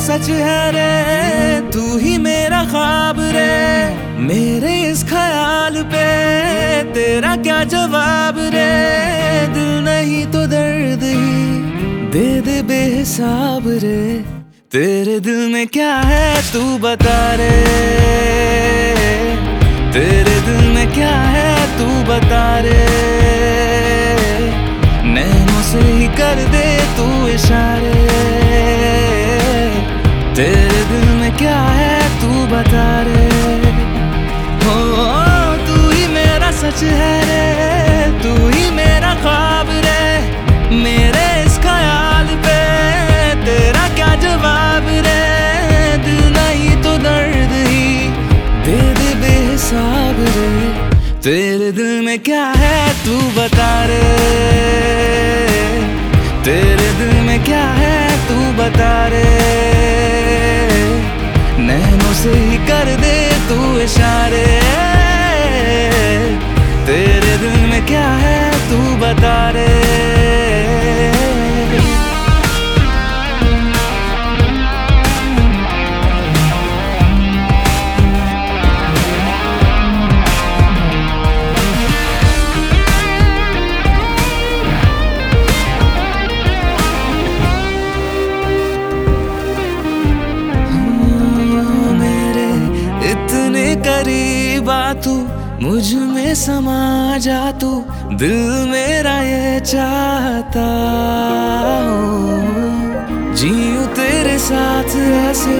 सच है रे, तू ही मेरा ख्वाब रे। मेरे इस ख्याल पे तेरा क्या जवाब रे? दिल नहीं तो दर्द ही दे दे बेहिसाब रे। तेरे दिल में क्या है तू बता रे? तेरे दिल में क्या है तू बता रे? नैनों से ही कर दे तू इशारे। सच है रे तू ही मेरा ख्वाब रे मेरे इस ख्याल पे। तेरा क्या जवाब रे? दिल नहीं तो दर्द ही, दे दे बेहिसाब रे। तेरे दिल में क्या है, तू बता रे। तेरे दिल में क्या है, तू बता रे। नैनों से ही कर दे तू इशारे। तेरे दिल में क्या है तू बता रे तू। मुझमें समा जा तू, दिल मेरा ये चाहता हूँ। जीऊं तेरे साथ ऐसे,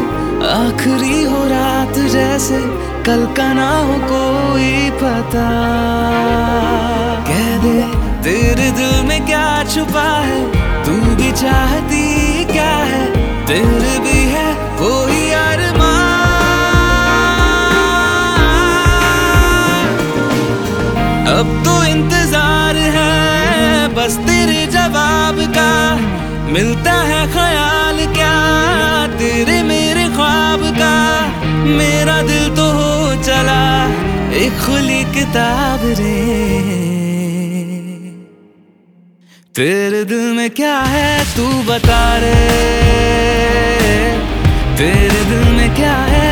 आखिरी हो रात जैसे, कल का ना हो कोई पता। कह दे, तेरे दिल में क्या छुपा है, तू भी चाहती क्या है दिल मिलता है ख्याल क्या? तेरे मेरे ख्वाब का। मेरा दिल तो हो चला एक खुली किताब रे। तेरे दिल में क्या है तू बता रे? तेरे दिल में क्या है